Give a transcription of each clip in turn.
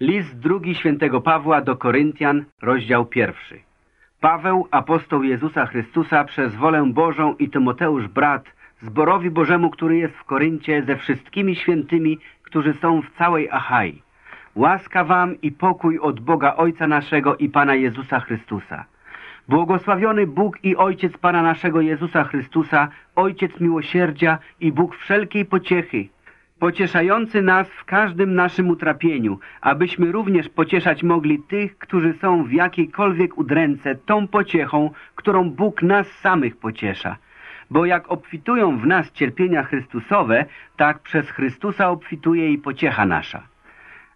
List drugi świętego Pawła do Koryntian, rozdział pierwszy. Paweł, apostoł Jezusa Chrystusa, przez wolę Bożą i Tymoteusz brat, zborowi Bożemu, który jest w Koryncie, ze wszystkimi świętymi, którzy są w całej Achai. Łaska wam i pokój od Boga Ojca naszego i Pana Jezusa Chrystusa. Błogosławiony Bóg i Ojciec Pana naszego Jezusa Chrystusa, Ojciec miłosierdzia i Bóg wszelkiej pociechy, pocieszający nas w każdym naszym utrapieniu, abyśmy również pocieszać mogli tych, którzy są w jakiejkolwiek udręce tą pociechą, którą Bóg nas samych pociesza. Bo jak obfitują w nas cierpienia Chrystusowe, tak przez Chrystusa obfituje i pociecha nasza.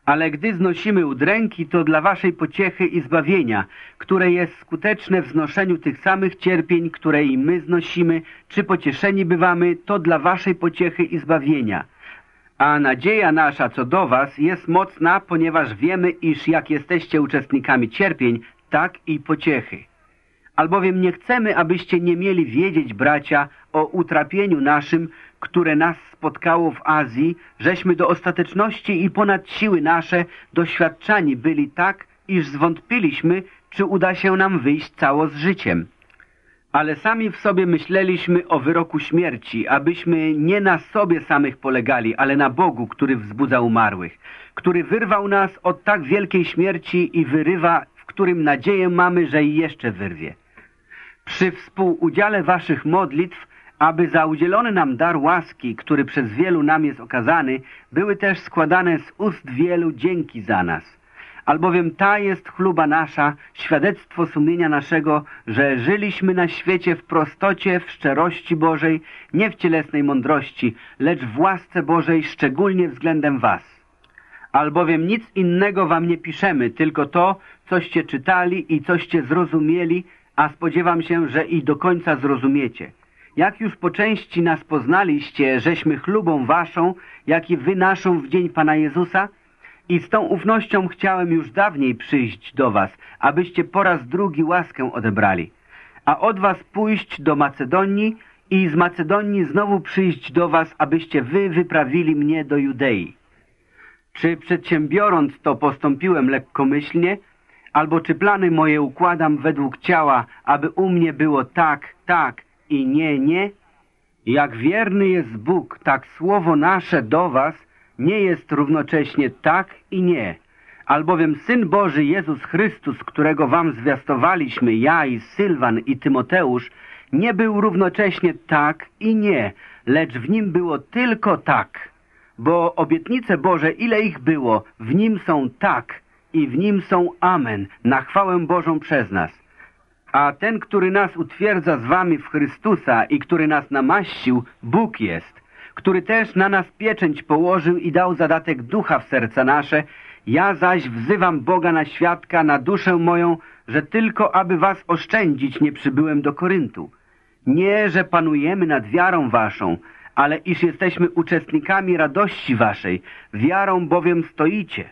Ale gdy znosimy udręki, to dla waszej pociechy i zbawienia, które jest skuteczne w znoszeniu tych samych cierpień, które i my znosimy, czy pocieszeni bywamy, to dla waszej pociechy i zbawienia – a nadzieja nasza co do was jest mocna, ponieważ wiemy, iż jak jesteście uczestnikami cierpień, tak i pociechy. Albowiem nie chcemy, abyście nie mieli wiedzieć, bracia, o utrapieniu naszym, które nas spotkało w Azji, żeśmy do ostateczności i ponad siły nasze doświadczani byli tak, iż zwątpiliśmy, czy uda się nam wyjść cało z życiem ale sami w sobie myśleliśmy o wyroku śmierci, abyśmy nie na sobie samych polegali, ale na Bogu, który wzbudza umarłych, który wyrwał nas od tak wielkiej śmierci i wyrywa, w którym nadzieję mamy, że i jeszcze wyrwie. Przy współudziale waszych modlitw, aby za udzielony nam dar łaski, który przez wielu nam jest okazany, były też składane z ust wielu dzięki za nas – albowiem ta jest chluba nasza, świadectwo sumienia naszego, że żyliśmy na świecie w prostocie, w szczerości Bożej, nie w cielesnej mądrości, lecz w łasce Bożej, szczególnie względem was. Albowiem nic innego wam nie piszemy, tylko to, coście czytali i coście zrozumieli, a spodziewam się, że i do końca zrozumiecie. Jak już po części nas poznaliście, żeśmy chlubą waszą, jak i wy naszą w dzień Pana Jezusa, i z tą ufnością chciałem już dawniej przyjść do was, abyście po raz drugi łaskę odebrali, a od was pójść do Macedonii i z Macedonii znowu przyjść do was, abyście wy wyprawili mnie do Judei. Czy przedsiębiorąc to postąpiłem lekkomyślnie, albo czy plany moje układam według ciała, aby u mnie było tak, tak i nie, nie? Jak wierny jest Bóg, tak słowo nasze do was – nie jest równocześnie tak i nie, albowiem Syn Boży Jezus Chrystus, którego wam zwiastowaliśmy, ja i Sylwan i Tymoteusz, nie był równocześnie tak i nie, lecz w nim było tylko tak, bo obietnice Boże, ile ich było, w nim są tak i w nim są amen, na chwałę Bożą przez nas. A ten, który nas utwierdza z wami w Chrystusa i który nas namaścił, Bóg jest, który też na nas pieczęć położył i dał zadatek ducha w serca nasze, ja zaś wzywam Boga na świadka, na duszę moją, że tylko aby was oszczędzić nie przybyłem do Koryntu. Nie, że panujemy nad wiarą waszą, ale iż jesteśmy uczestnikami radości waszej, wiarą bowiem stoicie.